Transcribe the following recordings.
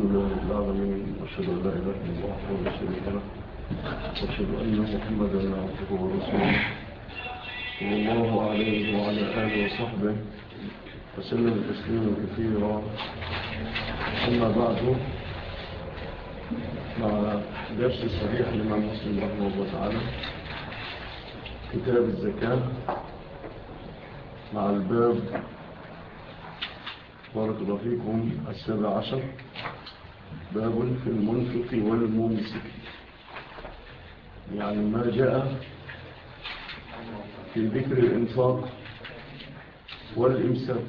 الحمد لله رب العالمين وأشهد أن لا إله إلا الله وحده لا شريك له وأشهد أن محمدا عبده ورسوله صلى الله عليه وعلى آله وصحبه وسلم تسليما كثيرا. أما بعد مع درس صحيح الإمام مسلم رحمه الله تعالى كتاب الزكاة مع الباب. بارك الله فيكم السابع عشر. باب في المنفق والممسك يعني ما جاء في ذكر الإنفاق والإمساك.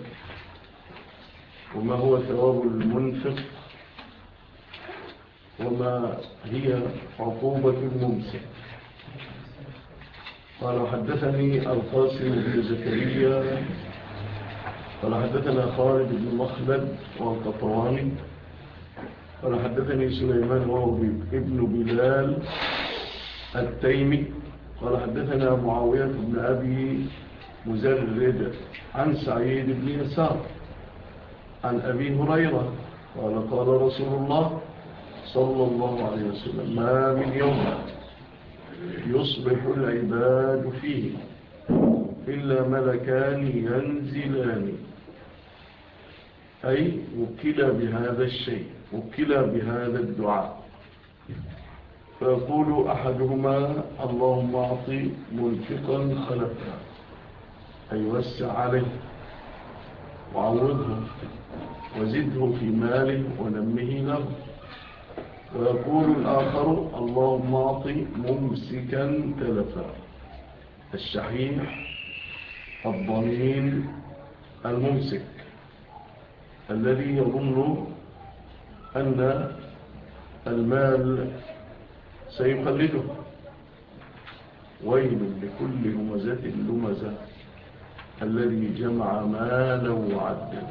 وما هو ثواب المنفق وما هي عقوبة الممسك. قال حدثني القاسم بن زكريا. قال حدثنا خالد بن مخلد والقطراني قال حدثني سليمان وهو ابن بلال التيمي. قال حدثنا معاوية بن أبي مزرد عن سعيد بن يسار عن أبي هريرة. قال قال رسول الله صلى الله عليه وسلم ما من يوم يصبح العباد فيه إلا ملكان ينزلان. أي وكلا بهذا الشيء وكلا بهذا الدعاء. فيقول أحدهما اللهم أعطي منفقا خلفا أي أيوة، وسع عليه. وعوضه. وزده في ماله ونمه له. ويقول الآخر اللهم أعطي ممسكا تلفا. الشحيح الضمين الممسك. الذي يظن أن المال سيقلده. ويل لكل همزة لمزة الذي جمع ماله وعدده.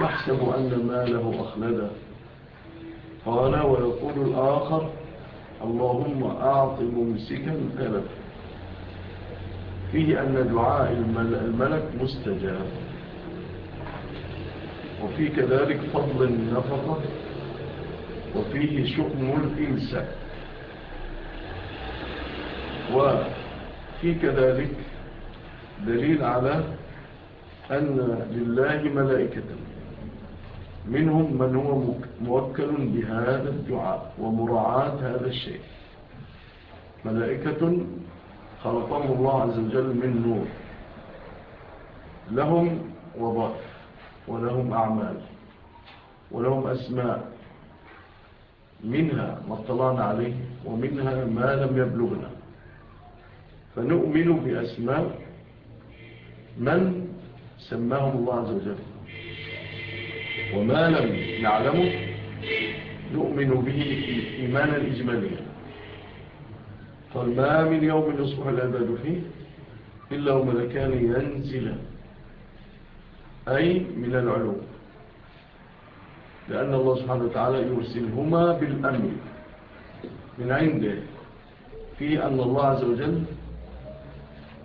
يحسب أن ماله أخلده. قال ويقول الآخر اللهم أعط ممسكا ألف فيه أن دعاء الملك مستجاب. وفي كذلك فضل النفقة وفيه شؤم الإنسان. وفي كذلك دليل على أن لله ملائكة. منهم من هو موكل بهذا الدعاء ومراعاة هذا الشيء. ملائكة خلقهم الله عز وجل من نور. لهم وظائف. ولهم أعمال ولهم أسماء منها ما اطلعنا عليه ومنها ما لم يبلغنا. فنؤمن بأسماء من سماهم الله عز وجل. وما لم نعلمه نؤمن به إيمانا إجماليا. فما من يوم يصبح العباد فيه إلا وملكان ينزلان أي من العلوم. لأن الله سبحانه وتعالى يرسلهما بالأمر من عنده. في أن الله عز وجل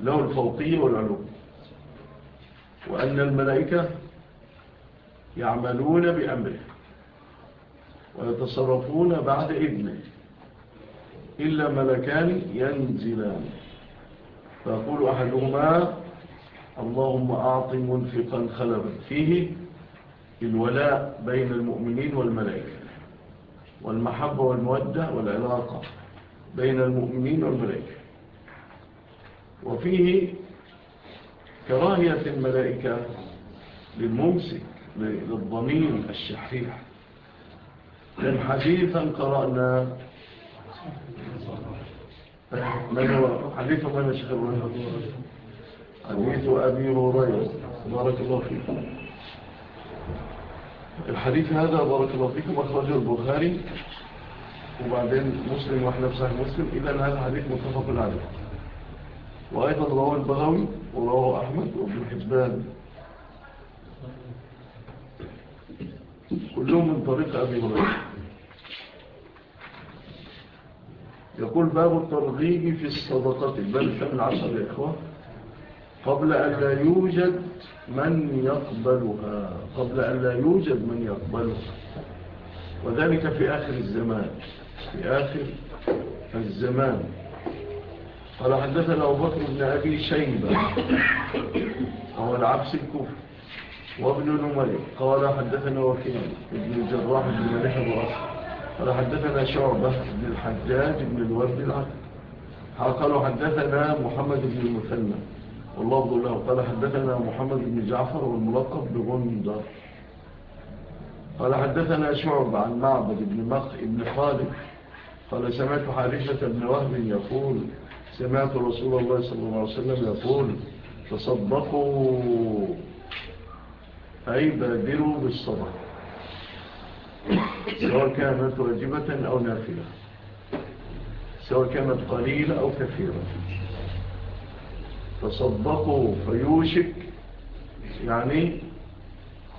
له الفوقية والعلوم. وأن الملائكة يعملون بأمره. ويتصرفون بعد إذنه. إلا ملكان ينزلان. فيقول أحدهما اللهم أعط منفقا خلبا. فيه الولاء بين المؤمنين والملائكة والمحبة والمودة والعلاقة بين المؤمنين والملائكة. وفيه كراهية الملائكة للممسك للضمين الشحيح. كان حديثا قرأنا من هو؟ حديثا من الشيخ الرحيم حديث أبي هريرة. بارك الله فيكم الحديث هذا بارك الله فيكم أخرجه البخاري وبعدين مسلم وإحنا بصحيح مسلم. إذا هذا حديث متفق عليه. وأيضا رواه البغوي ورواه أحمد وابن حبان. كلهم من طريق أبي هريرة. يقول باب الترغيب في الصدقات بل كم العشر يا إخوة. قبل أن لا يوجد من يقبلها. قبل أن لا يوجد من يقبلها. وذلك في آخر الزمان. في آخر الزمان. قال حدثنا أبو بكر بن أبي شيبة. هو العبس الكفر. وابن نمير. قال حدثنا وكيل ابن الجراح بن مليح الرأس قال حدثنا شعبة بن الحجاج بن الورد العقل. قال حدثنا محمد بن المثنى. والله له قال حدثنا محمد بن جعفر والملقب بغندر قال حدثنا شعب عن معبد بن مخ بن خالد. قال سمعت حارشة بن وهب يقول سمعت رسول الله صلى الله عليه وسلم يقول تصدقوا أي بادروا بالصدق سواء كانت واجبة أو نافلة. سواء كانت قليلة أو كثيرة. تصدقوا فيوشك. يعني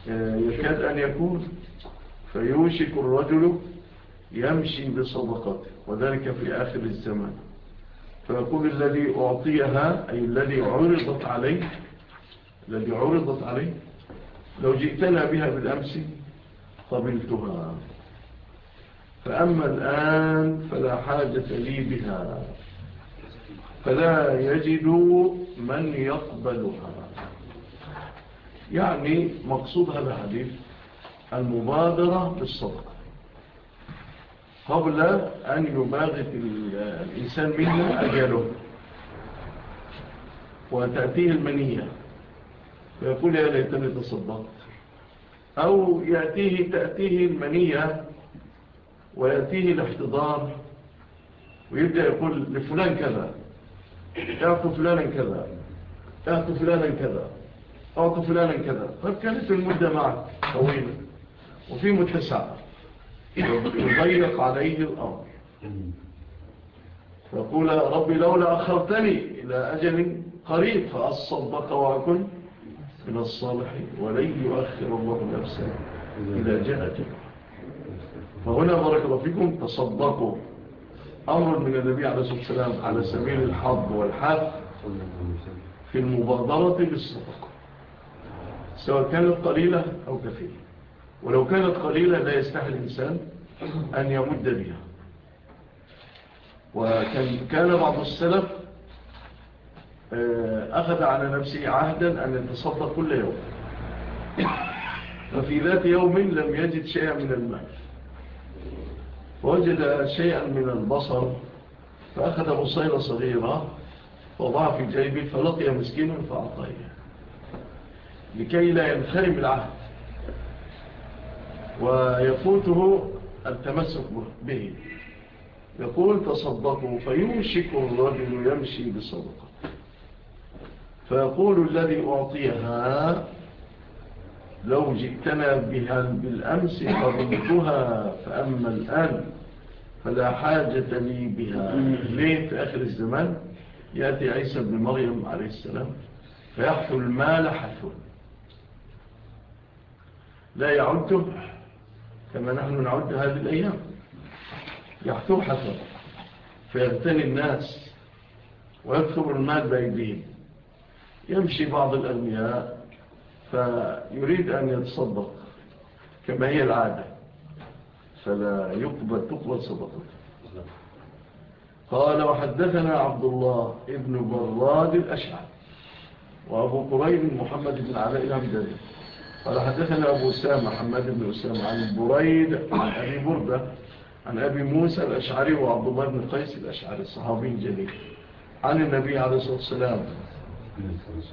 آه، يكاد أن يكون فيوشك الرجل يمشي بصدقته وذلك في آخر الزمان. فيقول الذي أعطيها أي الذي عرضت عليه الذي عرضت عليه لو جئتنا بها بالأمس قبلتها. فأما الآن فلا حاجة لي بها. فلا يجدوا من يقبلها. يعني مقصود هذا الحديث المبادرة بالصدق. قبل أن يباغت الإنسان منه أجله وتأتيه المنية ويقول يا ليتني تصدقت. أو يأتيه تأتيه المنية ويأتيه الاحتضار ويبدأ يقول لفلان كذا. اعطوا فلانا كذا اعطوا فلانا كذا اعطوا فلانا كذا فكانت كانت المدة معك طويلة وفي متسعة يضيق عليه الأمر فقول ربي لولا أخرتني إلى أجل قريب فأصدق وأكن من الصالحين ولن يؤخر الله نفسه إذا جاء جاء فهنا بارك الله فيكم تصدقوا أمر من النبي عليه الصلاة والسلام على سبيل الحظ والحاف في المبادرة بالصدقة سواء كانت قليلة أو كثيرة. ولو كانت قليلة لا يستحي الإنسان أن يمد بها. وكان كان بعض السلف آه، أخذ على نفسه عهدا أن يتصدق كل يوم. ففي ذات يوم لم يجد شيئا من المال. وجد شيئا من البصر فأخذ بصيرة صغيرة وضع في جيبه فلقي مسكينا فأعطيه. لكي لا ينخرم العهد. ويفوته التمسك به. يقول تصدقوا. فيمشك الرجل يمشي بصدقة. فيقول الذي أعطيها لو جئتنا بها بالأمس فضلتها فأما الآن فلا حاجة لي بها. ليه في آخر الزمان؟ يأتي عيسى بن مريم عليه السلام فيحثو المال حثوا لا يعده كما نحن نعد هذه الأيام. يحثوه حثوا فيغتني الناس ويكثر المال بأيديهم. يمشي بعض الأغنياء فيريد أن يتصدق كما هي العادة. فلا يقبل تقبل صدقته. قال وحدثنا عبد الله ابن براد الأشعر وأبو قريب محمد بن علاء الهمدري قال حدثنا أبو سام محمد بن أسام عن بريد عن أبي بردة عن أبي موسى الأشعري وعبد الله بن قيس الأشعري الصحابي الجليل عن النبي عليه الصلاة والسلام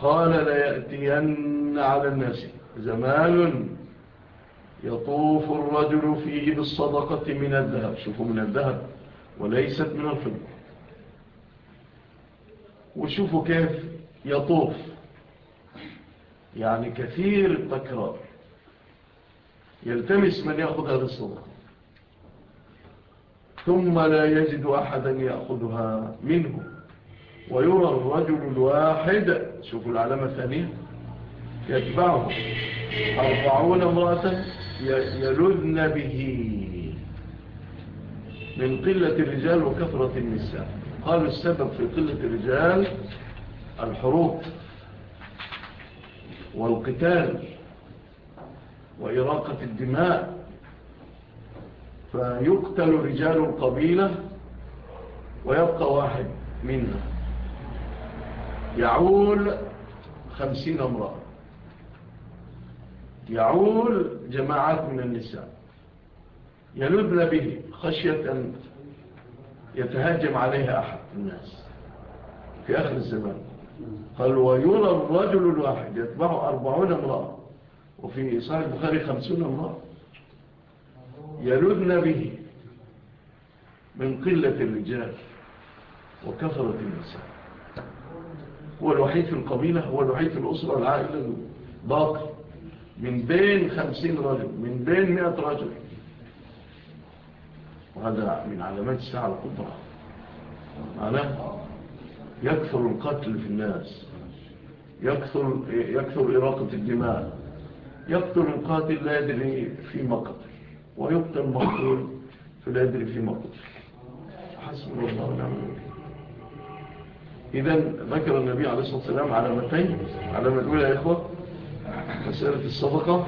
قال ليأتين على الناس. زمان يطوف الرجل فيه بالصدقة من الذهب. شوفوا من الذهب. وليست من الفضة. وشوفوا كيف يطوف. يعني كثير التكرار. يلتمس من يأخذ هذه الصدقة. ثم لا يجد أحدا يأخذها منه. ويرى الرجل الواحد شوفوا العلامة الثانية يتبعه. أربعون امرأة يلذن به. من قلة الرجال وكثرة النساء. قالوا السبب في قلة الرجال الحروب والقتال وإراقة الدماء. فيقتل رجال القبيلة ويبقى واحد منها. يعول خمسين امرأة. يعول جماعات من النساء. يلذن به خشية أن يتهاجم عليها أحد الناس في آخر الزمان. قال ويولى الرجل الواحد يتبع أربعون امرأة. وفي صحيح البخاري خمسون امرأة. يلذن به من قلة الرجال وكثرة النساء. هو الوحيد في القبيلة هو الوحيد في الأسرة العائلة باقي من بين خمسين رجل من بين مئة رجل. وهذا من علامات الساعة الكبرى. معناه يكثر القتل في الناس. يكثر, يكثر إراقة الدماء. يقتل القاتل لا يدري في مقتل. ويقتل مقتل فلا يدري في مقتل. حسب الله نعم إذا ذكر النبي عليه الصلاة والسلام علامتين. علامة الأولى يا إخوة مسألة الصدقة.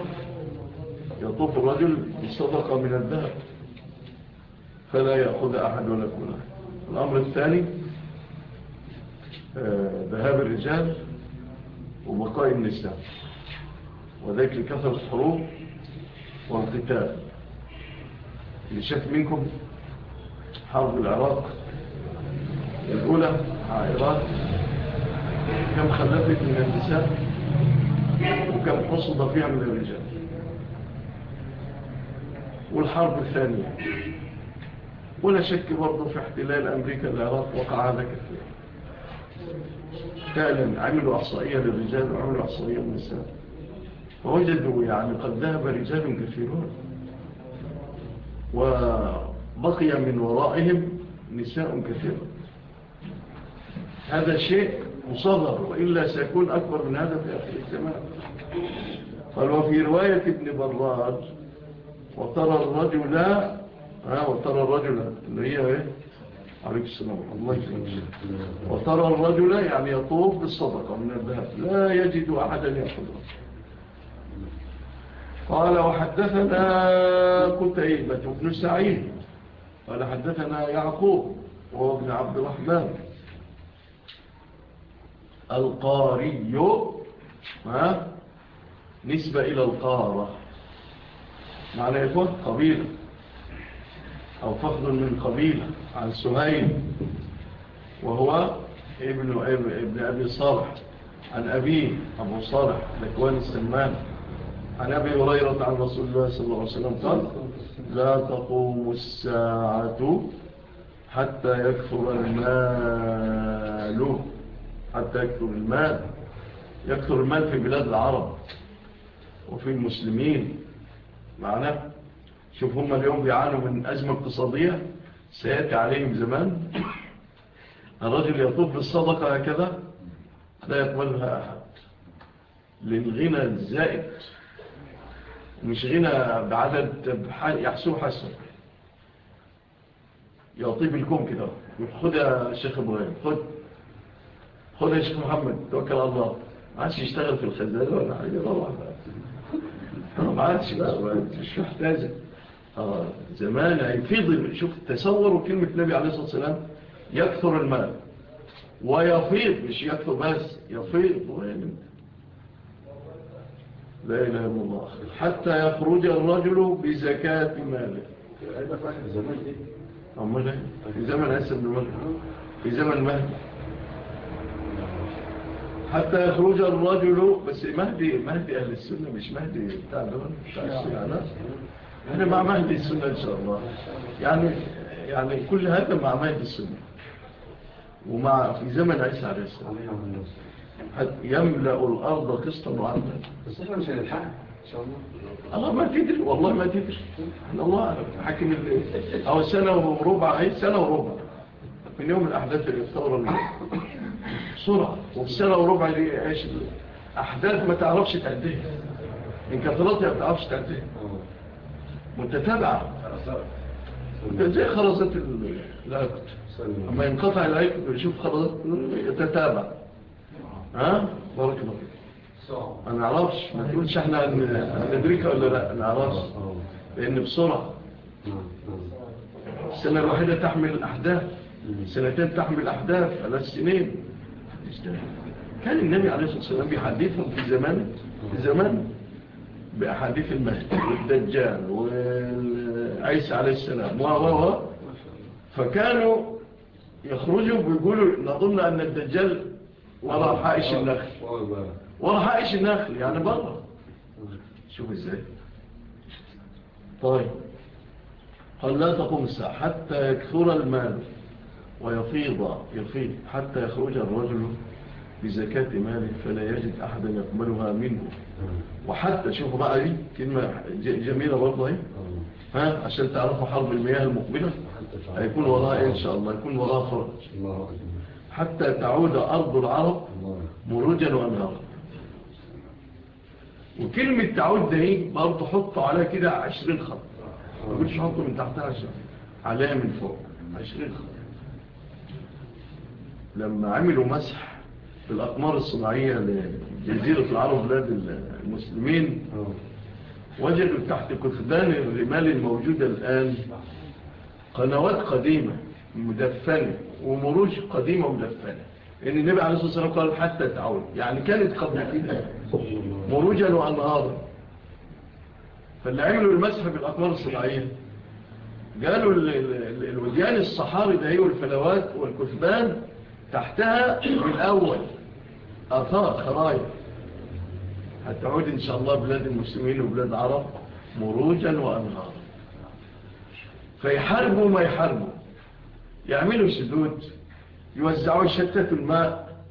يطوف الرجل بالصدقة من الذهب فلا يأخذ أحد ولا كلها. الأمر الثاني آه، ذهاب الرجال وبقاء النساء وذلك لكثرة الحروب والقتال. لشك منكم حرب العراق الأولى. عائرات كم خلفت من النساء وكم حصد فيها من الرجال والحرب الثانية ولا شك برضو في احتلال أمريكا العراق وقع هذا كثير فعلا عملوا أحصائية للرجال وعملوا أحصائية للنساء۔ فوجدوا يعني قد ذهب رجال كثيرون۔ وبقي من ورائهم نساء كثيرة هذا شيء مصغر وإلا سيكون أكبر من هذا في آخر الزمان. قال وفي رواية ابن براد وترى الرجل ها وترى الرجل اللي هي إيه؟ عليك السلام الله يكرمك وترى الرجل يعني يطوف بالصدقة من الذهب. لا يجد أحدا يأخذها قال وحدثنا كتيبة بن سعيد. قال حدثنا يعقوب وهو ابن عبد الرحمن. القاري ها؟ نسبة إلى القارة. معنى إيه يا إخوة قبيلة. أو فخد من قبيلة. عن سهيل. وهو ابن, ابن أبي صالح. عن أبيه أبو صالح. لكوان السلمان عن أبي هريرة عن رسول الله صلى الله عليه وسلم. قال لا تقوم الساعة حتى يكثر المال. حتى يكثر المال. يكثر المال في بلاد العرب وفي المسلمين. معنا شوف هم اليوم بيعانوا من أزمة اقتصادية سيأتي عليهم زمان. الرجل يطوب بالصدقة هكذا لا يقبلها أحد. للغنى الزائد. مش غنى بعدد يحسو حسن. يعطيه بالكم كده. خد يا شيخ إبراهيم خد. خذ يا شيخ محمد توكل على الله. ما عادش يشتغل في الخزانه ولا حاجة طبعا ما عادش بقى مش محتاجه آه زمان هيفيض شوف تصوروا كلمة النبي عليه الصلاة والسلام يكثر المال. ويفيض مش يكثر بس يفيض. وين لا إله إلا الله. حتى يخرج الرجل بزكاة ماله. في زمن إيه؟, إيه؟ في زمن هسه بن الملك في زمن مهدي. حتى يخرج الرجل بس مهدي مهدي أهل السنة مش مهدي بتاع دول بتاع السنة. أنا مع مهدي السنة إن شاء الله. يعني يعني كل هذا مع مهدي السنة. ومع في زمن عيسى عليه السلام. يملأ الأرض قسطا وعدلا بس إحنا مش هنلحق الله. ما تدري والله ما تدري. الله حاكم أو سنة وربع هي سنة وربع. من يوم الأحداث اللي الثوره بسرعة وفي سنة وربع دي إيش أحداث ما تعرفش تعديها انكسراتها ما تعرفش تعديها متتابعة. أنت إزاي خلصت العقد؟ أما ينقطع العقد ويشوف خلصت يتتابع. ها؟ بارك الله ما نعرفش. ما تقولش إحنا ندركها ولا لا؟ ما نعرفش. لأن بسرعة. السنة الوحيدة تحمل الأحداث. سنتين تحمل أحداث ثلاث سنين. كان النبي عليه الصلاة والسلام بيحدثهم في زمان في زمان بأحاديث المهدي والدجال وعيسى عليه السلام. و و و. فكانوا يخرجوا ويقولوا نظن أن الدجال وراء حائش النخل. وراء حائش النخل يعني برا. شوف إزاي. طيب. قال لا تقوم الساعة حتى يكثر المال. ويفيض يفيض حتى يخرج الرجل بزكاة ماله فلا يجد أحدا يقبلها منه. وحتى شوفوا بقى دي كلمة جميلة برضه ها عشان تعرفوا حرب المياه المقبلة. هيكون وراها إيه إن شاء الله؟ يكون وراها خرج حتى تعود أرض العرب مروجا وأنهار وكلمة تعود ده إيه برضه حطوا عليها كده عشرين خط. ما قلتش حطوا من تحتها عشرين. عليها من فوق. عشرين خط. لما عملوا مسح بالأقمار الصناعية لجزيرة العرب بلاد المسلمين وجدوا تحت كثبان الرمال الموجودة الآن قنوات قديمة مدفنة ومروج قديمة مدفنة. إن النبي عليه الصلاة والسلام قال حتى تعود. يعني كانت قبل كده مروجا وأنهارا فاللي عملوا المسح بالأقمار الصناعية قالوا الوديان الصحاري ده هي والفلوات والكثبان تحتها بالأول أثار خرائط. هتعود إن شاء الله بلاد المسلمين وبلاد العرب مروجا وأنهارا. فيحاربوا ما يحاربوا. يعملوا سدود يوزعوا شتة الماء.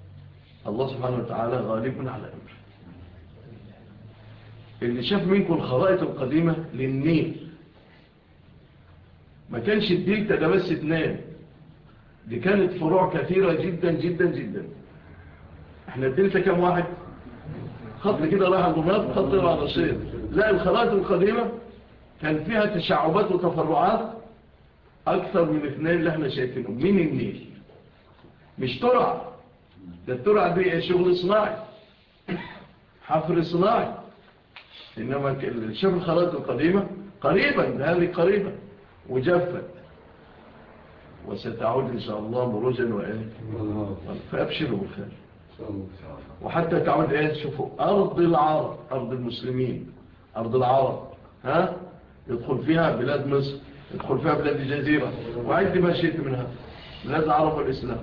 الله سبحانه وتعالى غالب على أمره. اللي شاف منكم الخرائط القديمة للنيل. ما كانش الدلتة ده بس اتنين دي كانت فروع كثيرة جدا جدا جدا. إحنا الدلتة كم واحد؟ خط كده راح الضماب خط راح الشيط لا الخلاط القديمة كان فيها تشعبات وتفرعات أكثر من اثنين اللي إحنا شايفينهم. من النيل؟ مش ترع. ده الترع دي إيه؟ شغل صناعي. حفر صناعي. إنما الشغل الخلاط القديمة قريبا هذه قريبا وجفت وستعود إن شاء الله بروزا وإيه؟ فأبشروا بالخير وحتى تعود إيه؟ شوفوا أرض العرب أرض المسلمين أرض العرب ها؟ يدخل فيها بلاد مصر يدخل فيها بلاد الجزيرة. وعد ما شئت منها. بلاد العرب والإسلام.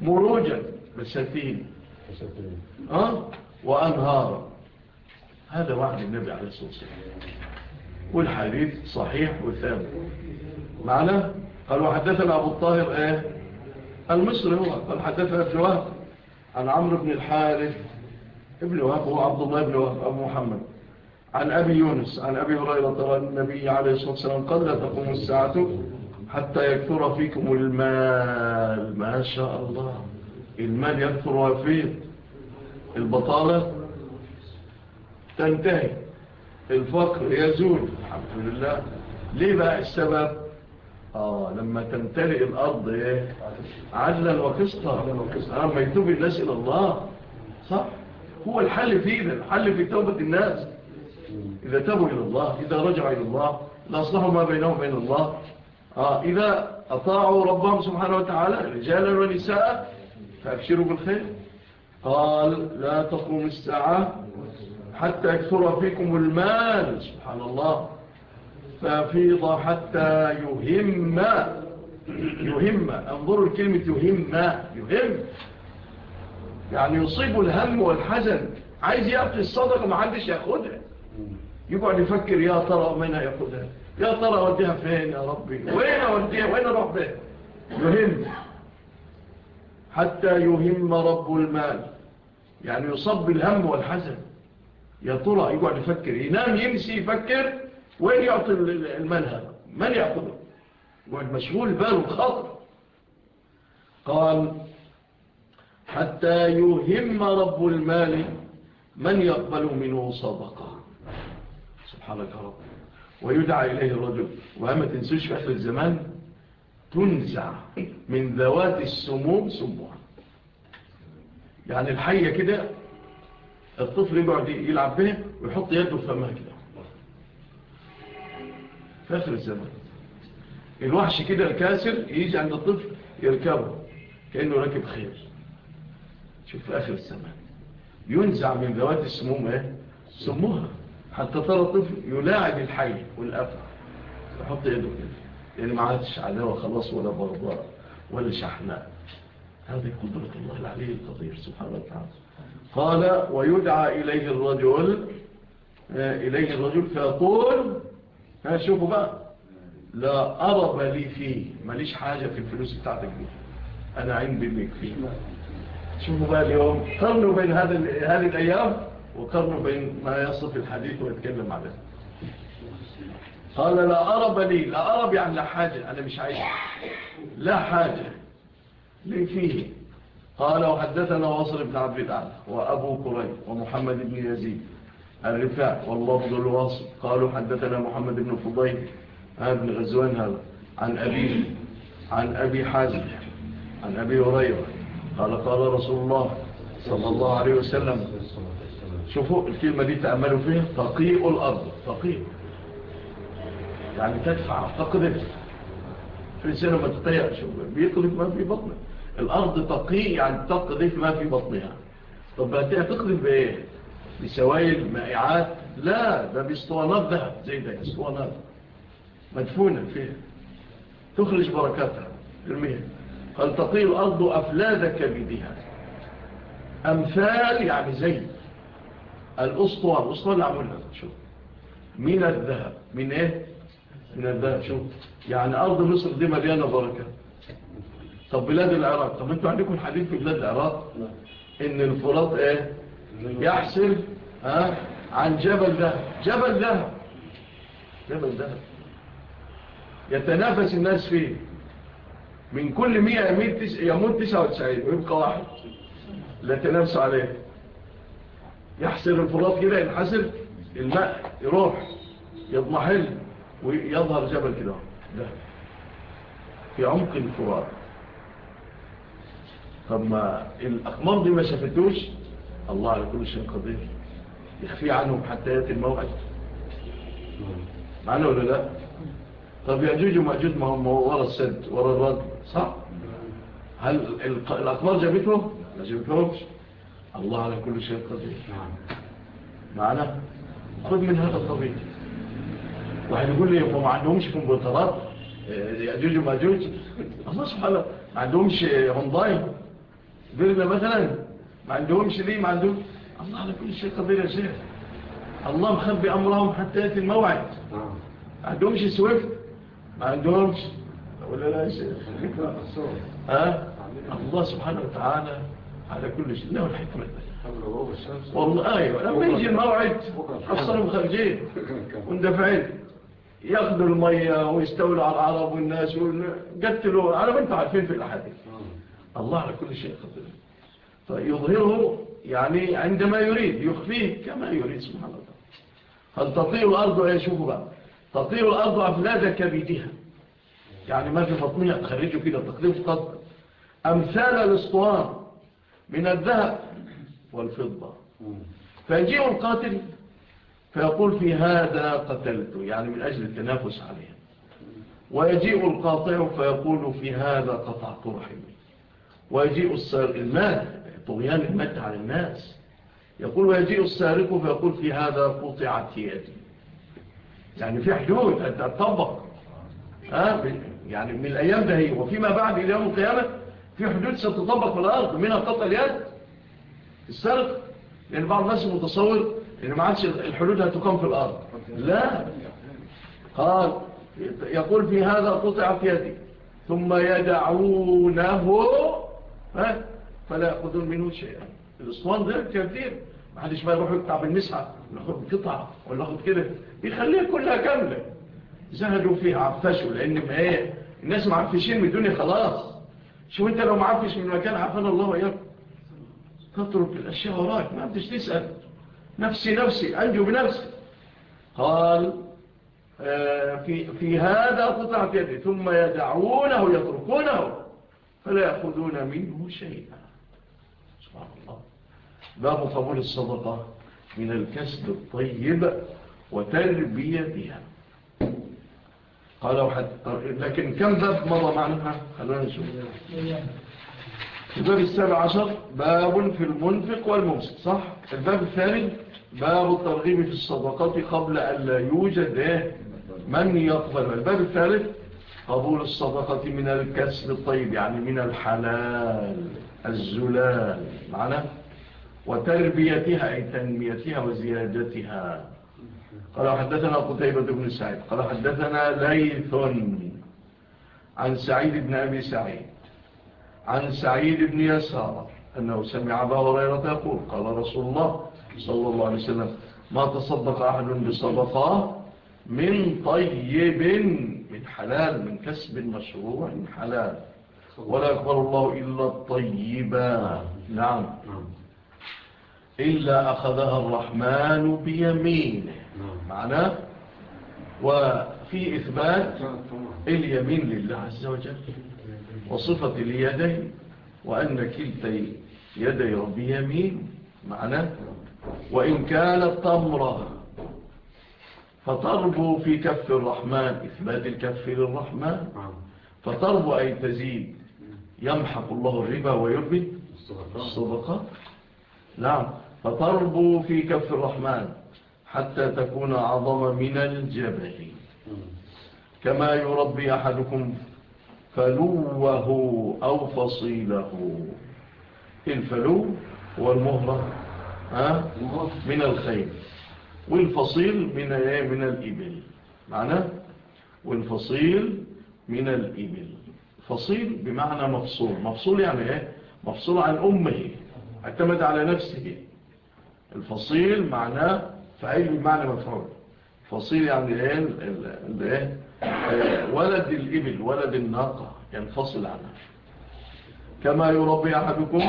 مروجا بساتين أه؟ وأنهارا هذا وعد النبي عليه الصلاة والسلام. والحديث صحيح وثابت معنا قال وحدثنا أبو الطاهر إيه المصري هو قال حدثنا ابن وهب عن عمرو بن الحارث ابن وهب هو عبد الله بن وهب أبو محمد. عن أبي يونس عن أبي هريرة النبي عليه الصلاة والسلام قد لا تقوم الساعة حتى يكثر فيكم المال. ما شاء الله. المال يكثر وفيد البطالة تنتهي. الفقر يزول. الحمد لله. ليه بقى السبب؟ آه لما تمتلئ الأرض إيه عدلا وقسطا. لما يتوب الناس إلى الله صح؟ هو الحل في ده الحل في توبة الناس. إذا تابوا إلى الله إذا رجعوا إلى الله لأصلحوا ما بينهم وبين الله. آه إذا أطاعوا ربهم سبحانه وتعالى رجالا ونساء فأبشروا بالخير. قال لا تقوم الساعة حتى يكثر فيكم المال. سبحان الله. فافيض حتى يهم. يهم. انظروا لكلمة يهم. يهم. يعني يصيب الهم والحزن. عايز يأتي الصدقة ما حدش يأخذها يقعد يفكر يا ترى ومين يأخذها يا ترى أوديها فين يا ربي؟ وين أوديها؟ وين أروح بها يهم. حتى يهم رب المال. يعني يصب الهم والحزن. يا ترى؟ يقعد يفكر. ينام يمسي يفكر. وين يعطي المال هذا من يأخذه مشغول باله خاطر قال حتى يهم رب المال من يقبل منه صدقة. سبحانك يا رب. ويدعى إليه الرجل. وهما تنسوش في آخر الزمان تنزع من ذوات السموم سموع يعني الحية كده الطفل يقعد يلعب بها ويحط يده في فمها كده. في آخر الزمن. الوحش كده الكاسر يجي عند الطفل يركبه كأنه راكب خير شوف في آخر الزمن ينزع من ذوات السموم إيه؟ سموها. حتى ترى طفل يلاعب الحي والأفع يحط يده كده. يعني ما عادش عداوة خلاص ولا بغضاء ولا شحناء. هذه قدرة الله العلي القدير. سبحانه وتعالى قال ويدعى إليه الرجل إليه الرجل فيقول شوفوا بقى لا أرب لي فيه ماليش حاجة في الفلوس بتاعتك دي أنا عندي اللي يكفيه شوفوا بقى اليوم قرنوا بين هذا هذه الأيام وقرنوا بين ما يصف الحديث ويتكلم عليه. قال لا أرب لي لا أرب يعني لا حاجة. أنا مش عايش. لا حاجة. لي فيه؟ قال وحدثنا واصل بن عبد الأعلى وأبو كريم ومحمد بن يزيد. الرفاع واللفظ الواصل قالوا حدثنا محمد بن فضيل هذا بن غزوان هذا عن أبي عن أبي حازم عن أبي هريرة. قال قال رسول الله صلى الله عليه وسلم شوفوا الكلمة دي تأملوا فيها تقيء الأرض تقيء. يعني تدفع تقذف في السنة ما تطيعش بيقذف ما في بطنه. الأرض تقيء يعني تقذف ما في بطنها. طب بقى تقذف بإيه؟ بسوائل مائعات؟ لا ده باسطوانات ذهب زي ده اسطوانات. مدفونة فيها. تخرج بركاتها ارميها. قال تطير الأرض أفلاذ كبدها أمثال يعني زي الأسطوان الأسطوان اللي عملها شوف. من الذهب. من إيه؟ من الذهب شوف. يعني أرض مصر دي مليانة بركة. طب بلاد العراق. طب أنتوا عندكم حديث في بلاد العراق؟ نعم. إن الفرات إيه؟ يحصل ها عن جبل ذهب جبل ذهب جبل ذهب يتنافس الناس فيه. من كل 100 يموت 99 ويبقى واحد. لا تنافس عليه. يحصل الفراط كده ينحسر الماء يروح يضمحل ويظهر جبل كده. ده. في عمق الفراط طب ما الأقمار دي ما شافتوش؟ الله على كل شيء قدير. يخفي عنهم حتى يأتي الموعد. معنا ولا لا؟ طب يأجوج ومأجوج ما هم ورا السد ورا الرد صح؟ هل الأخبار جابتهم؟ ما جابتهمش. الله على كل شيء قدير. معنا؟ خذ من هذا الطبيب. واحد يقول لي ما عندهمش كمبيوترات آه، يأجوج ومأجوج. الله سبحانه ما عندهمش آه، اونلاين بيرنا مثلا. ما عندهمش ليه ما عندهم الله على كل شيء قدير يا شيخ. الله مخبي أمرهم حتى يأتي الموعد. ما عندهمش سويفت ما عندهمش ولا لا يا شيخ؟ أه؟ الله سبحانه وتعالى على كل شيء. له الحكمة. والله أيوة. لما يجي الموعد أصلهم خارجين. واندفعين يأخذوا المية ويستولوا على العرب والناس وقتلوا على ما أنتوا عارفين في الأحاديث. الله على كل شيء قدير. يظهره يعني عندما يريد يخفيه كما يريد سبحان الله هل تطير الأرض يشوفه بقى تطير الأرض أفلاد كبيدها يعني ما في فطنية تخرجه كده تقريب قد أمثال الاسطوار من الذهب والفضة. فيجيء القاتل فيقول في هذا قتلته يعني من أجل التنافس عليه ويجيء القاطع فيقول في هذا قطعت رحمي. ويجيء المال طغيان المد على الناس. يقول ويجيء السارق فيقول في هذا قطعت يدي. يعني في حدود أنت تطبق. يعني من الأيام ده هي. وفيما بعد إلى يوم القيامة في حدود ستطبق في الأرض منها قطع اليد. السرق لأن يعني بعض الناس متصور أن ما عادش الحدود هتقام في الأرض. لا. قال يقول في هذا قطعت يدي. ثم يدعونه ها فلا يأخذون منه شيئا. الأسطوان ده كبير حدش بقى يروح يقطع بالمسحة ناخد قطعة ولا ناخد كده. يخليها كلها كاملة. زهدوا فيها عفشوا لأن ما هي الناس معفشين من الدنيا خلاص. شو أنت لو معفش من مكان عفنا الله وإياك. تترك الأشياء وراك ما بدش تسأل. نفسي نفسي أنجو بنفسي. قال آه، في, في هذا قطعة يدي ثم يدعونه يتركونه فلا يأخذون منه شيئا. باب قبول الصدقة من الكسب الطيب وتربيتها. قالوا حتى لكن كم باب مضى معناها خلونا نشوف. الباب السابع عشر باب في المنفق والممسك صح؟ الباب الثالث باب الترغيب في الصدقات قبل أن لا يوجد من يقبل. الباب الثالث قبول الصدقة من الكسب الطيب يعني من الحلال الزلال معنا وتربيتها أي تنميتها وزيادتها. قال حدثنا قتيبة بن سعيد قال حدثنا ليث عن سعيد بن أبي سعيد عن سعيد بن يسار أنه سمع أبا هريرة يقول قال رسول الله صلى الله عليه وسلم ما تصدق أحد بصدقاء من طيب من حلال من كسب مشروع حلال. ولا يقبل الله إلا الطيبا نعم. نعم. إلا أخذها الرحمن بيمينه. نعم. معناه وفي إثبات اليمين لله عز وجل وصفة اليدين وأن كلتي يدي ربي يمين. معناه وإن كانت تمرة فتربو في كف الرحمن إثبات الكف للرحمن. نعم. فتربو أي تزيد. يمحق الله الربا ويربي الصدقة. نعم. فتربو في كف الرحمن حتى تكون أعظم من الجبل. كما يربي أحدكم فلوه أو فصيله. الفلو هو المهرة من الخير. والفصيل من إيه؟ من الإبل. معناه والفصيل من الإبل. فصيل بمعنى مفصول. مفصول يعني إيه؟ مفصول عن أمه. اعتمد على نفسه. الفصيل معناه فعيل بمعنى مفعول. فصيل يعني إيه؟, إيه؟ ولد الإبل ولد الناقة ينفصل عنها كما يربي أحدكم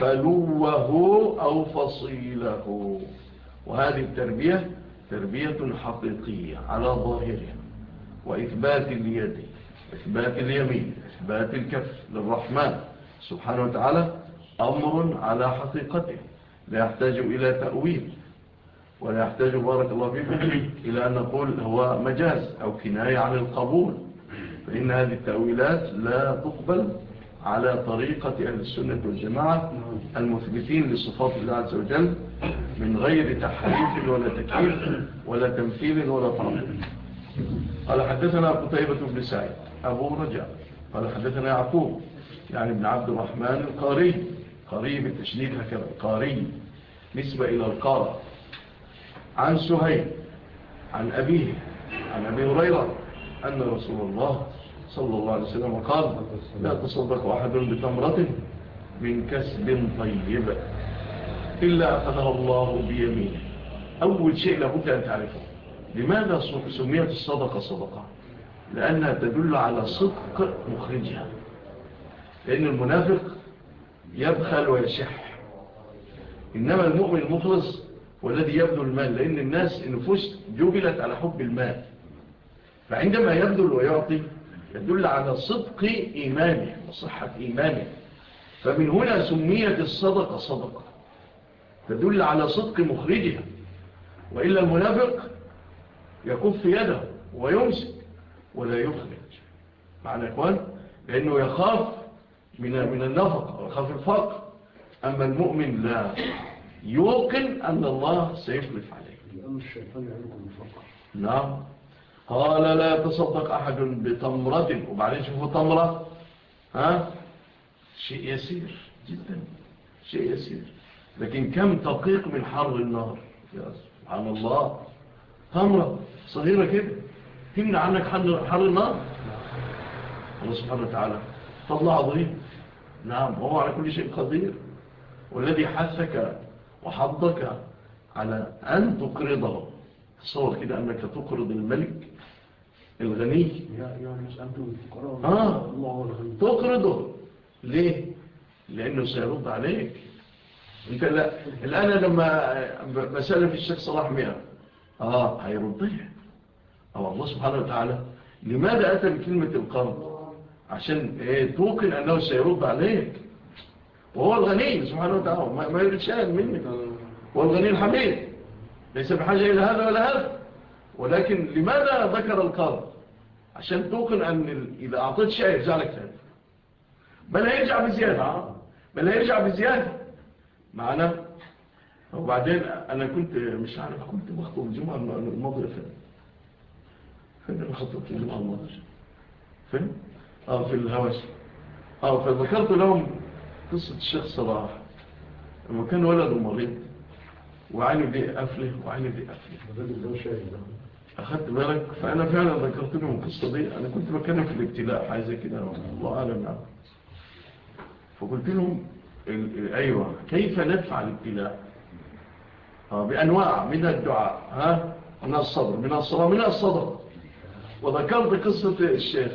فلوه أو فصيله. وهذه التربية تربية حقيقية على ظاهرها وإثبات اليد إثبات اليمين إثبات الكف للرحمن. سبحانه وتعالى أمر على حقيقته. لا يحتاج إلى تأويل ولا يحتاج بارك الله فيكم إلى أن نقول هو مجاز أو كناية عن القبول. فإن هذه التأويلات لا تقبل على طريقة أهل السنة والجماعة المثبتين لصفات الله عز وجل من غير تحريف ولا تكفير ولا تمثيل ولا تعطيل قال حدثنا قتيبة بن سعيد أبو رجاء. قال حدثنا يعقوب يعني ابن عبد الرحمن القاري. قاري بالتشديد هكذا قاري. نسبة إلى القارة عن سهيل عن أبيه عن أبي هريرة أن رسول الله صلى الله عليه وسلم قال لا تصدق أحد بتمرة من كسب طيبة إلا أخذها الله بيمينه. أول شيء لابد أن تعرفه. لماذا سميت الصدقة صدقة؟ لأنها تدل على صدق مخرجها. لأن المنافق يبخل ويشح. إنما المؤمن المخلص والذي يبذل المال لأن الناس النفوس جبلت على حب المال. فعندما يبذل ويعطي يدل على صدق إيمانه وصحة إيمانه. فمن هنا سميت الصدقة صدقة. تدل على صدق مخرجها. وإلا المنافق يكف يده ويمسك ولا يخرج. معنى أكوان لأنه يخاف من من النفق ويخاف الفقر. أما المؤمن لا. يوقن أن الله سيخلف عليه. لأن الشيطان يعلمكم الفقر نعم. قال لا يتصدق أحد بتمرة. وبعدين شوفوا تمرة. ها؟ شيء يسير جدا. شيء يسير. لكن كم تقيق من حر النار. يا سبحان الله تمرة صغيرة كده تمنع عنك حر النار. الله سبحانه وتعالى فالله عظيم نعم. هو على كل شيء قدير. والذي حثك وحضك على أن تقرضه تصور كده أنك تقرض الملك آه. الغني. تقرضه. ليه؟ لأنه سيرد عليك. الآن لما بسأل في الشيخ صلاح مئة. آه هيردها أو الله سبحانه وتعالى لماذا أتى بكلمة القرض عشان إيه، توقن أنه سيرد عليك. وهو الغني سبحانه وتعالى ما يريد شيئا منك. هو الغني الحميد. ليس بحاجة إلى هذا ولا هذا. ولكن لماذا ذكر القرض عشان توقن أن إذا أعطيت شيء يرجع لك ثاني بل هيرجع بزيادة. آه. بل هيرجع بزيادة. معنا؟ وبعدين أنا كنت مش عارف كنت بخطب الجمعة الماضيه فين؟ فين خطبت الجمعة الماضيه فين؟ آه في الهوس آه فذكرت لهم قصة الشيخ صلاح. لما كان ولده مريض وعينه دي قفله وعينه دي قفله. اخدت بالك؟ فأنا فعلا ذكرت لهم القصة دي. أنا كنت بتكلم في الابتلاء حاجة كده الله أعلم نعم فقلت لهم أيوة. كيف نفعل الابتلاء آه، بأنواع. من الدعاء ها؟ من الصبر. من الصلاة من الصدر. وذكرت قصة الشيخ.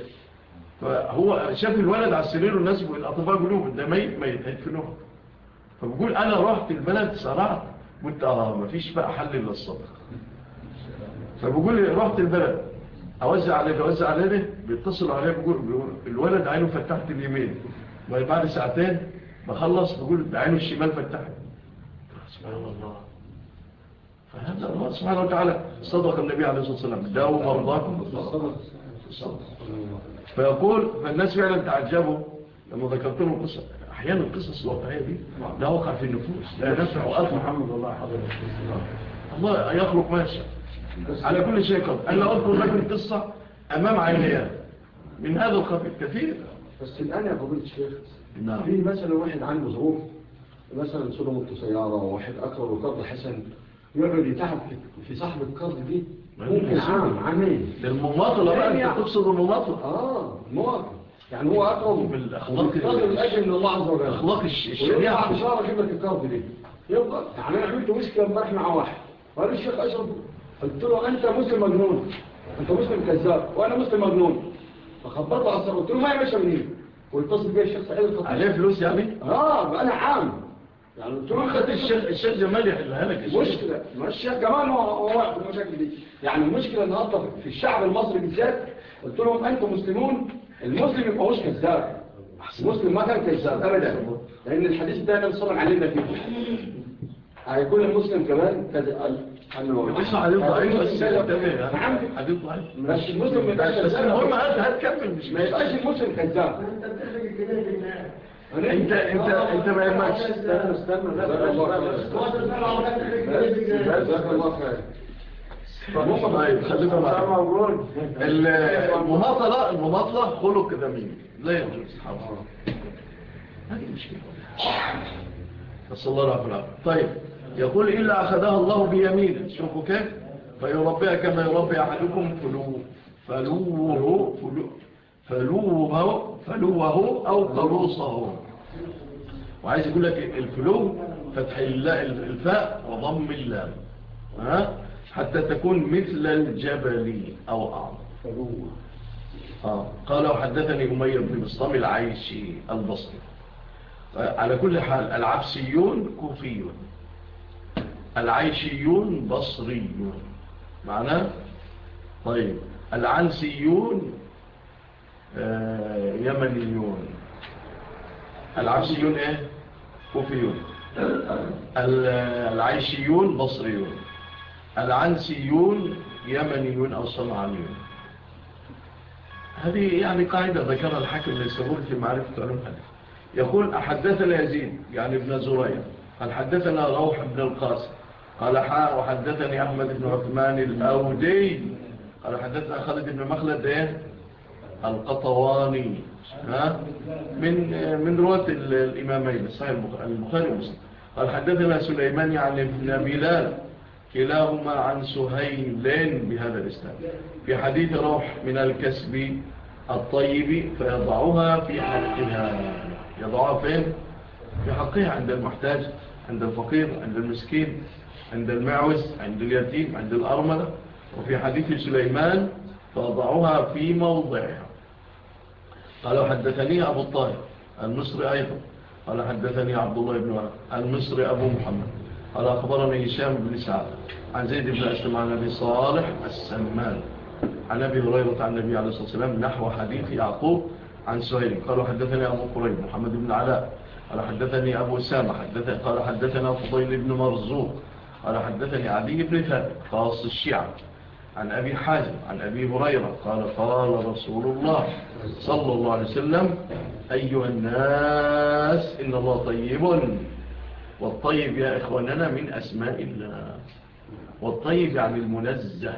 فهو شاف الولد على السرير والناس الأطفال قلوب ده ميت ميت فبيقول فبقول أنا رحت البلد صرعت قلت آه مفيش بقى حل إلا الصدر فبقول رحت البلد. أوزع عليه أوزع عليه بيتصل عليه بيقول الولد عينه فتحت اليمين. بعد ساعتين بخلص بقول بعين الشمال فتحت. سبحان الله. فهذا الله سبحانه وتعالى صدق النبي عليه الصلاة والسلام. داو مرضاكم بالصدق. فيقول فالناس فعلا تعجبوا لما ذكرتهم القصة. أحيانا القصص الواقعية دي لا وقع في النفوس لا نفع وقف محمد الله حضرت الله يخلق ما يشاء. على كل شيء قد أنا أذكر لكم القصة أمام عينيها من هذا القبيل كثير. بس الآن يا قبيل الشيخ نعم. في مثلا واحد عنده ظروف مثلا سلمت سيارة واحد أكبر وقرض حسن يقعد يتعب في صاحب القرض دي. ممكن عام عامين. للمماطلة بقى أنت تقصد المماطلة آه مواطن يعني هو أقرب بالاخلاق الأجل لله عز وجل. أخلاق الشريعة. ويبقى شهر أجيب لك القرض دي. يبقى يعني أنا عملت مشكلة امبارح مع واحد. وقال الشيخ أشرف قلت له أنت مسلم مجنون. أنت مسلم كذاب وأنا مسلم مجنون. فخبرته على الصلاة قلت له ما يا باشا منين؟ واتصل بيه الشيخ سعيد الخطيب. عليه فلوس يعني؟ آه بقى عام. يعني قلت له خد الشيخ الشيخ جمال يحلها لك. مشكلة ما الشيخ جمال هو هو المشاكل دي. يعني المشكلة النهارده في الشعب المصري بالذات قلت لهم أنتم مسلمون المسلم يبقى هوش كذاب المسلم ما كان كذاب ابدا. لأن الحديث ده أنا عليه علينا فيه. هيكون المسلم كمان بس المسلم هتكمل مش ما يبقاش المسلم كذاب انت انت انت ما يهمكش استنى استنى المماطلة المماطلة خلق ذميم لا يجوز حرام هذه مشكلة صلى الله عليه وسلم طيب يقول إلا أخذها الله بيمينه. شوفوا كيف. فيربيها كما يربي أحدكم فلوه. فلوه فلوه فلوه أو قروصه. وعايز يقول لك الفلو فتح الفاء وضم اللام. ها؟ حتى تكون مثل الجبل أو أعظم. آه. قال وحدثني أمير بن بسطام العيشي البصري. آه، على كل حال العبسيون كوفيون. العيشيون بصريون. معناه طيب العنسيون آه، يمنيون. العنسيون إيه؟ كوفيون. العيشيون بصريون. العنسيون يمنيون أو صنعانيون. هذه يعني قاعدة ذكرها الحاكم للسهول في معرفة علم حديث. يقول أحدثنا يزيد يعني ابن زرية أحدثنا روح ابن القاسم. قال حاء وحدثني أحمد بن عثمان الأودي. قال حدثنا خالد بن مخلد إيه؟ القطواني. ها؟ من من رواة الإمامين الصحيح البخاري ومسلم. قال حدثنا سليمان عن ابن بلال كلاهما عن سهيل بهذا الإسلام في حديث روح من الكسب الطيب فيضعها في حقها. يضعها فين؟ في حقها عند المحتاج عند الفقير عند المسكين. عند المعوز عند اليتيم عند الأرملة وفي حديث سليمان فأضعها في موضعها. قال حدثني أبو الطاهر المصري أيضا. قال حدثني عبد الله بن عبد المصري أبو محمد. قال أخبرني هشام بن سعد عن زيد بن أسلم عن أبي صالح السمان عن أبي هريرة عن النبي عليه الصلاة والسلام نحو حديث يعقوب عن سهيل. قال حدثني أبو قريب محمد بن علاء. قال حدثني أبو سامة. حدث قال حدثنا فضيل بن مرزوق قال حدثني علي بن ثابت خاص الشيعة عن أبي حازم عن أبي هريرة قال قال رسول الله صلى الله عليه وسلم أيها الناس إن الله طيب والطيب يا إخواننا من أسماء الله والطيب يعني المنزه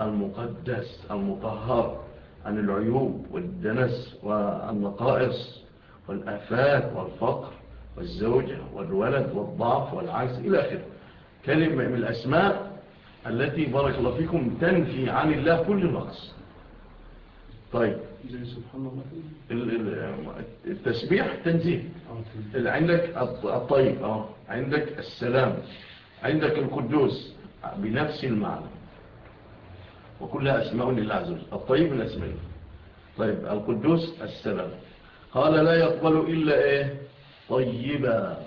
المقدس المطهر عن العيوب والدنس والنقائص والآفات والفقر والزوجة والولد والضعف والعجز إلى آخره. كلمة من الأسماء التي بارك الله فيكم تنفي عن الله كل نقص طيب. التسبيح تنزيه. عندك الطيب آه. عندك السلام. عندك القدوس بنفس المعنى. وكلها أسماء لله عز وجل. الطيب من أسماء طيب. القدوس السلام. قال لا يقبل إلا إيه؟ طيبا.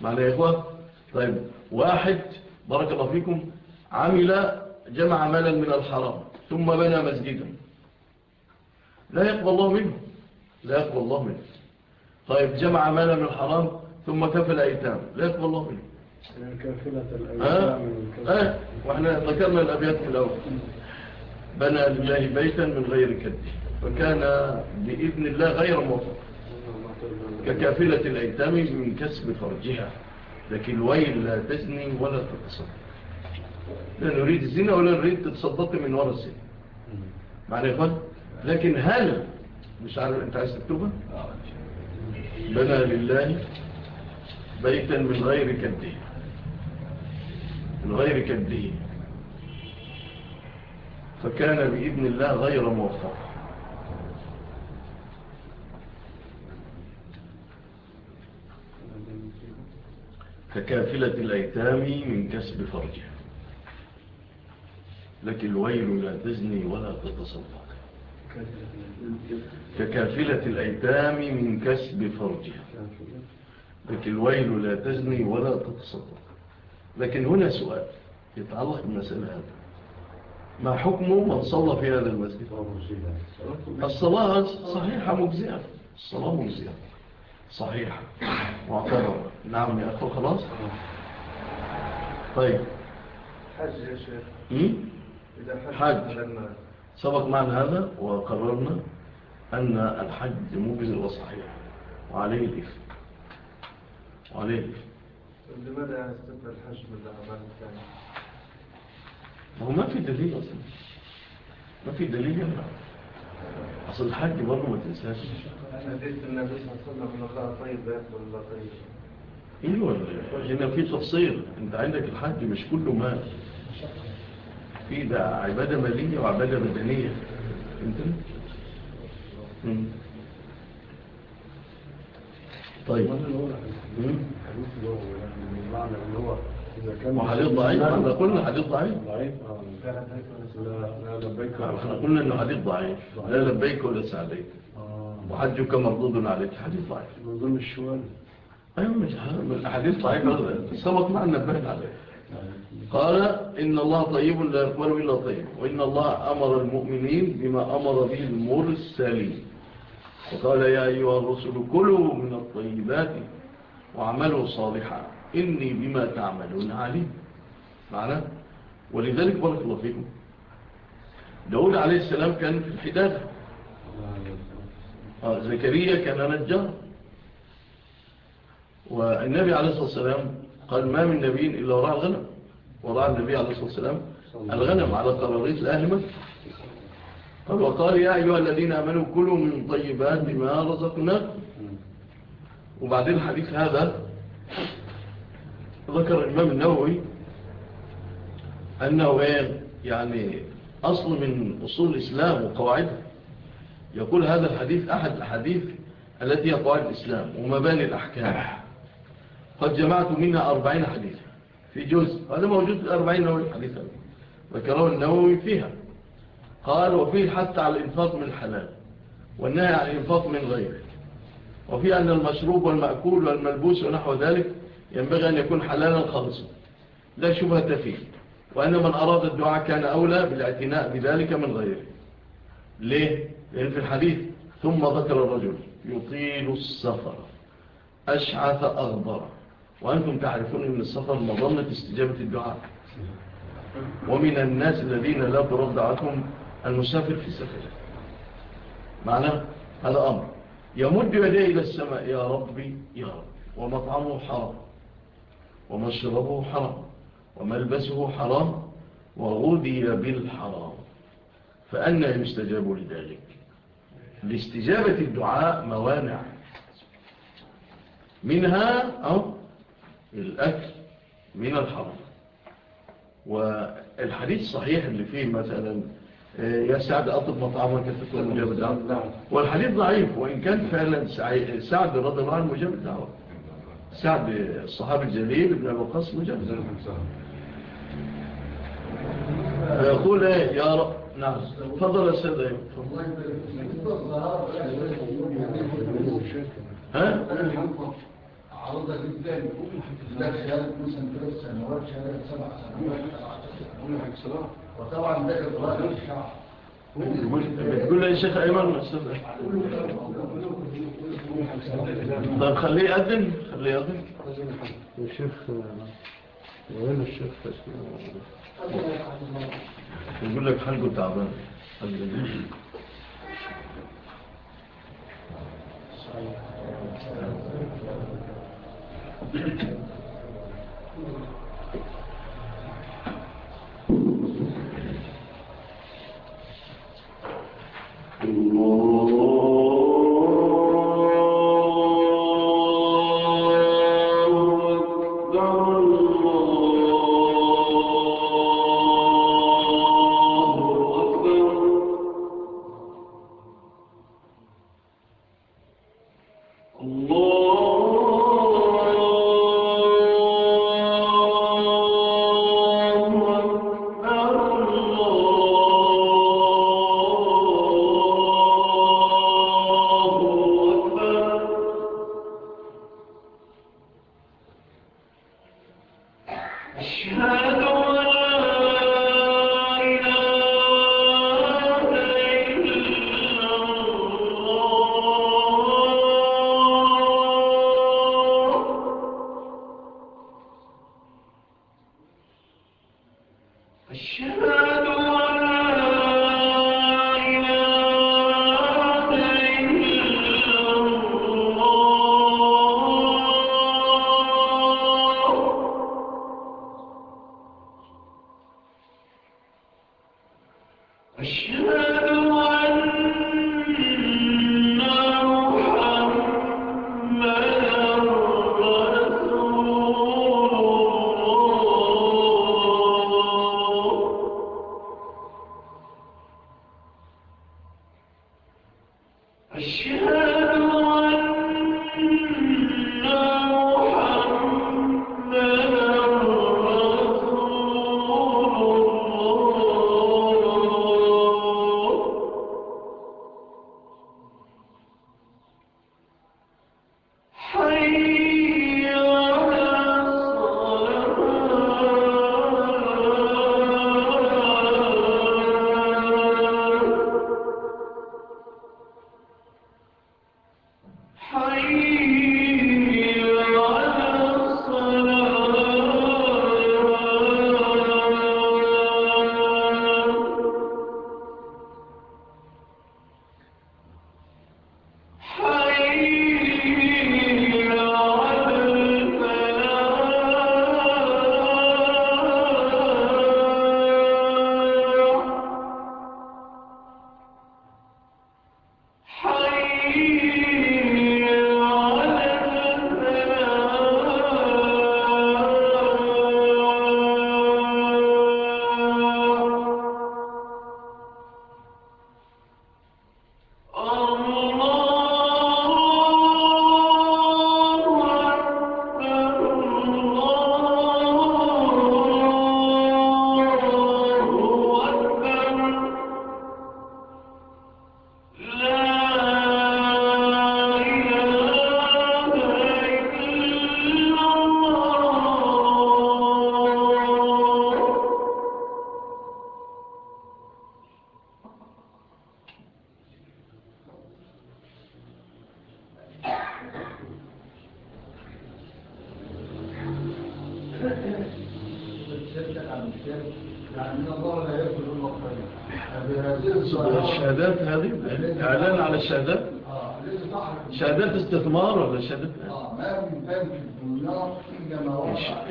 معنى يا إخوة؟ طيب. واحد. بارك الله فيكم. عمل جمع مالا من الحرام ثم بنى مسجدا. لا يقبل الله منه. لا يقبل الله منه. طيب جمع مالا من الحرام ثم كفل أيتام لا يقبل الله منه. كفلة الأيتام آه. وإحنا ذكرنا الأبيات في الأول. بنى لله بيتا من غير كده فكان بإذن الله غير موفق. ككافلة الأيتام من كسب فرجها. لكن ويل لا تزني ولا تتصدق لا نريد الزنا ولا نريد تتصدق من وراء الزنا معنى يا إخوان؟ لكن هل مش عارف أنت عايز تكتبها؟ بنى لله بيتا من غير كده من غير كده فكان بإذن الله غير موفق. ككافلة الأيتام من كسب فرجها. لك الويل لا تزني ولا تتصدق. ككافلة الأيتام من كسب فرجها. لك الويل لا تزني ولا تتصدق. لكن هنا سؤال يتعلق بمسألة هذا ما حكم من صلى في هذا المسجد؟ الصلاة صحيحة مجزئة الصلاة مجزئة صحيح. معتبر نعم يا أخو خلاص؟ طيب. حج يا شيخ. حج سبق معنا هذا وقررنا أن الحج مجزل وصحيح. وعليه الإفن وعليه الإفن لماذا يستطيع الحج من الأعمال الثانية؟ ما في دليل أصلا. ما في دليل يمنع اصل الحاج برضه ما تنساش حديث النبي صلى الله عليه وسلم ان الله طيب ده الله طيب أيوه هنا في تفصيل انت عندك الحاج مش كله مال في ده عباده ماليه وعباده بدنيه انت طيب وحديث ضعيف. إحنا قلنا حديث ضعيف. نعم، إحنا قلنا إنه حديث ضعيف. لا لبيك ولا سعديك وحجك مردود عليك. حديث ضعيف. نظام الشوال. أيوه مش حديث ضعيف سبق معنا نبهت عليه. قال إن الله طيب لا يقبل إلا طيب. وإن الله أمر المؤمنين بما أمر به المرسلين. وقال يا أيها الرسل كلوا من الطيبات وعملوا صالحا. إني بما تعملون عليم. معنا ولذلك بارك الله فيكم. داود عليه السلام كان في الحدادة آه زكريا كان نجار والنبي عليه الصلاة والسلام قال ما من نبي إلا وراء الغنم. وراء النبي عليه الصلاة والسلام الغنم على قراريس الأهل مكة قال وقال يا أيها الذين أمنوا كلوا من طيبات بما رزقناكم. وبعدين الحديث هذا ذكر الإمام النووي أنه يعني-, يعني أصل من أصول الإسلام وقواعده. يقول هذا الحديث أحد الحديث التي هي قواعد الإسلام ومباني الأحكام. قد جمعت منها أربعين حديثا في جزء. هذا موجود الأربعين نووي حديثا. ذكره النووي فيها. قال وفيه حتى على الإنفاق من الحلال والنهي عن الإنفاق من غيره. وفي أن المشروب والمأكول والملبوس ونحو ذلك ينبغي أن يكون حلالا خالصا. لا شبهة فيه وأن من أراد الدعاء كان أولى بالاعتناء بذلك من غيره. ليه؟ لأن في الحديث ثم ذكر الرجل يطيل السفر أشعث أغبر. وأنتم تعرفون أن السفر مظنة استجابة الدعاء. ومن الناس الذين لا ترد عنهم المسافر في السفر معنى؟ هذا أمر. يمد يديه إلى السماء يا ربي يا رب. ومطعمه حرام. ومشربه حرام وملبسه حرام وغذي بالحرام. فأنا يستجاب لذلك. لاستجابة الدعاء موانع. منها أو الأكل من الحرام. والحديث الصحيح اللي فيه مثلا آه، يا سعد أطب مطعمك تكون مجاب الدعوة نعم. والحديث ضعيف وإن كان فعلا سعد رضي الله عنه مجاب الدعوة. سعد الصحابي الجليل ابن أبو قص مجرد يقول إيه يا رب نعم تفضل يا سيد إيه ها؟ عرضها جدا لك شهادة سنوات شهادة سنوات وطبعا ده إضرار الشعب بتقول يا شيخ أيمن طب خليه يقدم خليه يقدم يا شيخ وين الشيخ؟ يقول لك حلقه تعبان.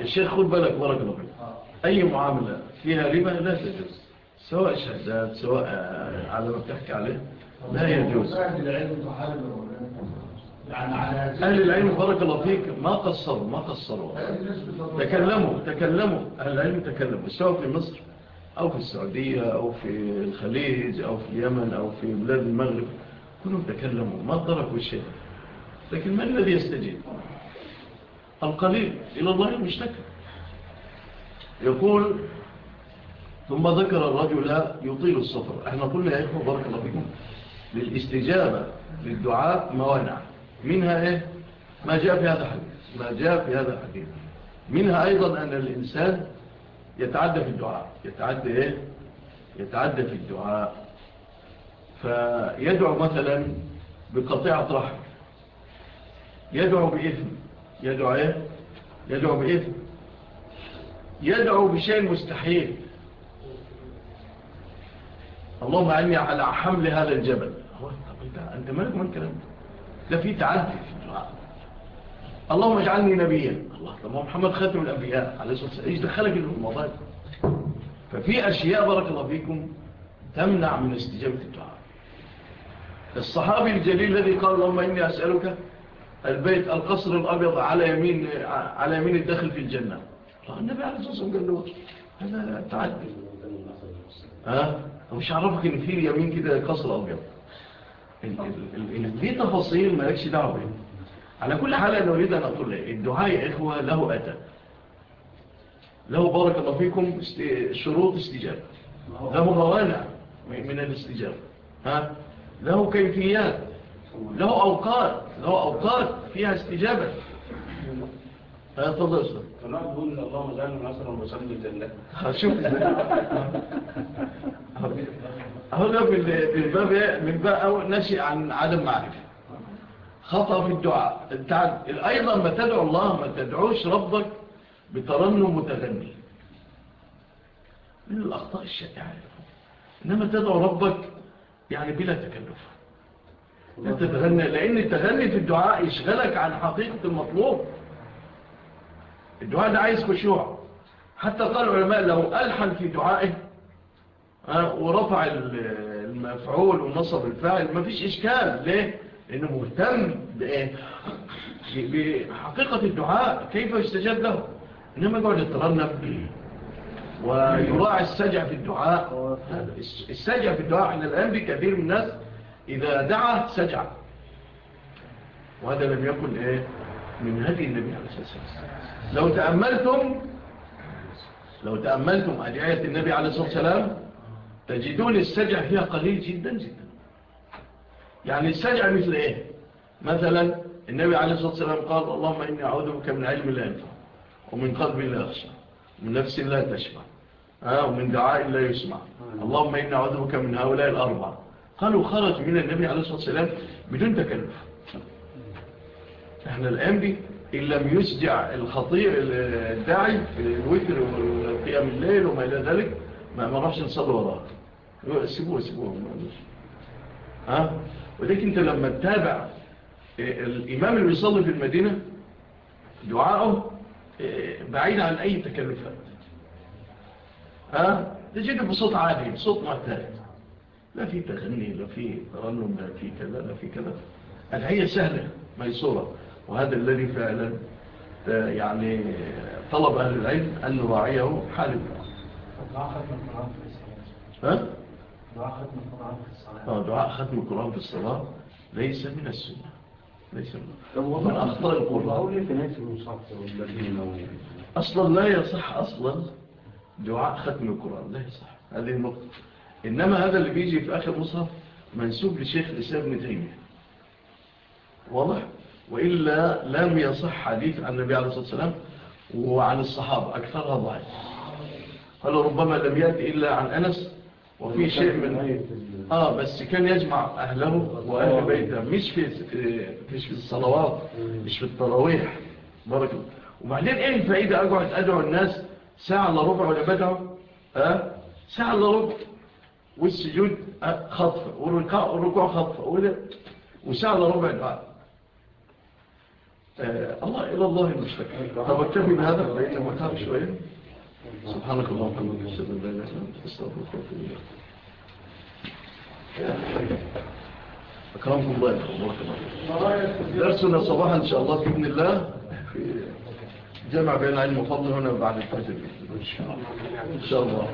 الشيخ خذ بالك بارك الله فيك. أي معاملة فيها ربا لا تجوز. سواء شهادات سواء آه، على ما بتحكي عليه لا يجوز. أهل العلم بارك الله فيك ما قصروا ما قصروا. تكلموا تكلموا. أهل العلم تكلموا سواء في مصر أو في السعودية أو في الخليج أو في اليمن أو في بلاد المغرب كلهم تكلموا ما تركوا شيء. لكن من الذي يستجيب؟ القليل. إلى الله المشتكى. يقول ثم ذكر الرجل يطيل السفر. إحنا قلنا يا إخوة بارك الله فيكم للاستجابة للدعاء موانع منها إيه؟ ما جاء في هذا الحديث. ما جاء في هذا الحديث. منها أيضا أن الإنسان يتعدى في الدعاء. يتعدى إيه؟ يتعدى في الدعاء. فيدعو مثلا بقطيعة رحم. يدعو بإثم. يدعو إيه يدعو بايه يدعو بشيء مستحيل. اللهم عني على حمل هذا الجبل. هو أنت مالك من كلام ده؟ في تعدي في الدعاء. اللهم اجعلني نبيا. الله طب محمد خاتم الأنبياء. عليه الصلاة والسلام. إيش دخلك في الموضوع ففي أشياء بارك الله فيكم تمنع من استجابة الدعاء. الصحابي الجليل الذي قال اللهم إني أسألك البيت القصر الأبيض على يمين على يمين الدخل في الجنة. النبي عليه الصلاة والسلام قال له هذا تعدي ها؟ مش عرفك إن في يمين كده قصر أبيض. في تفاصيل ما لكش دعوة على كل حال أنا أريد أن أقول لك الدعاء يا إخوة له أتى له بارك الله فيكم شروط استجابة. له موانع من الاستجابة. ها؟ له كيفيات. له أوقات له أوقات فيها استجابة. فيتفضل أسلام فنقعد نقول اللهم زعلنا نصرا وسلم جنة هشوف. هنا بالباب إيه؟ من باب أول نشئ عن عدم معرفة. خطأ في الدعاء. انت أيضا ما تدعو الله ما تدعوش ربك بترنم متغني. من الأخطاء الشائعة. إنما تدعو ربك يعني بلا تكلفه انت تغني لأن التغني في الدعاء يشغلك عن حقيقة المطلوب. الدعاء ده عايز خشوع. حتى قال العلماء لو ألحن في دعائه. آه، ورفع المفعول ونصب الفاعل. مفيش إشكال. ليه؟ لأنه مهتم بحقيقة الدعاء. كيف يستجاب له؟ إنما يقعد يترنب ويراعي السجع في الدعاء. السجع في الدعاء إحنا الآن بكثير من الناس إذا دعا سجع. وهذا لم يكن إيه؟ من هدي النبي عليه الصلاة والسلام. لو تأملتم لو تأملتم أدعية النبي عليه الصلاة والسلام تجدون السجع فيها قليل جدا جدا. يعني السجع مثل إيه؟ مثلا النبي عليه الصلاة والسلام قال اللهم إني أعوذ بك من علم لا ينفع ومن قلب لا يخشى ومن نفس لا تشفى ومن دعاء لا يسمع. اللهم إني أعوذ بك من هؤلاء الأربعة. قالوا خرج من النبي عليه الصلاة والسلام بدون تكلف. إحنا الآن بي إن لم يسجع الخطير الداعي في الوتر والقيام الليل وما إلى ذلك ما نعرفش نصلي وراه. سيبوه سيبوه ها؟ ولكن أنت لما تتابع آه، الإمام اللي بيصلي في المدينة دعائه آه، بعيد عن أي تكلفات. ها؟ تجد بصوت عالي بصوت معتاد. لا في تغني لا في ترنم لا في كذا لا في كذا. الحقيقة سهلة ميسورة. وهذا الذي فعلا آه، يعني طلب أهل العلم أن نراعيه الدعاء. دعاء ختم القرآن في الصلاة. آه، دعاء ختم القرآن في الصلاة. ليس من السنة. ليس من ومن أخطأ القرآن. أصلا لا يصح أصلا دعاء ختم القرآن لا يصح. هذه النقطة. إنما هذا اللي بيجي في آخر مصحف منسوب لشيخ الإسلام بن تيمية. واضح؟ وإلا لم يصح حديث عن النبي عليه الصلاة والسلام وعن الصحابة أكثرها ضعيف. قال ربما لم يأتي إلا عن أنس وفي شيء من آه بس كان يجمع أهله وأهل بيته. مش في مش في الصلوات مش في التراويح. بركة وبعدين إيه الفائدة؟ أقعد أدعو الناس ساعة إلا ربع ولا بدعو؟ آه؟ ساعة إلا ربع. والسجود آه، خطف والركوع خطف. وساعة ربع دعاء آه، الله إلى الله المشتكى. طب أكتفي بهذا؟ بقيت المكار شوية. سبحانك الله وحمدك الشهد لا إله إلا أستغفرك الله أكرمكم الله درسنا صباحا إن شاء الله بإذن الله في جمع بين علم وفضل هنا بعد الفجر. إن شاء الله. إن شاء الله.